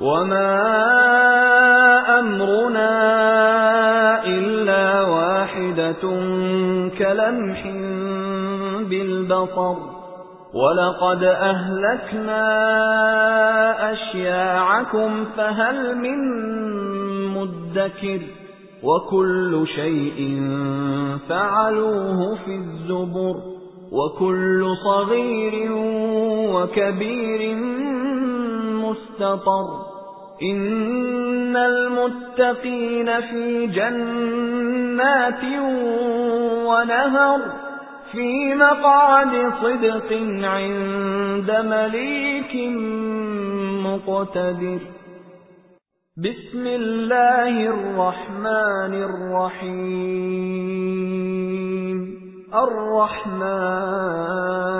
وَمَا أَمْرُنَا إِلَّا وَاحِدَةٌ كَلَمْحٍ بِالْبَصَرِ وَلَقَدْ أَهْلَكْنَا أَشْيَاعَكُمْ فَهَلْ مِن مُّدَّكِرٍ وَكُلُّ شَيْءٍ فَعَلُوهُ فِي الزُّبُرِ وَكُلُّ صَغِيرٍ وَكَبِيرٍ مُسْتَطَرٍ إِنَّ الْمُتَّقِينَ فِي جَنَّاتٍ وَنَهَرٍ فِي مَقْعَدِ صِدْقٍ عِندَ مَلِيكٍ مُقْتَدِرٍ. بِسْمِ اللَّهِ الرَّحْمَنِ الرَّحِيمِ. الرَّحْمَنُ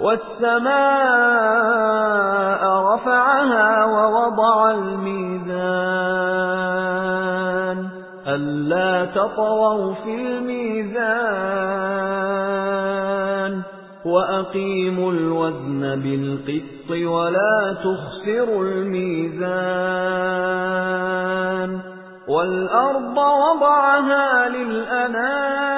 وَالسَّمَاءَ رَفَعَهَا وَوَضَعَ الْمِيزَانَ. أَلَّا تَطْغَوْا فِي الْمِيزَانِ. وَأَقِيمُوا الْوَزْنَ بِالْقِسْطِ وَلَا تُخْسِرُوا الْمِيزَانَ. وَالْأَرْضَ وَضَعَهَا لِلْأَنَامِ.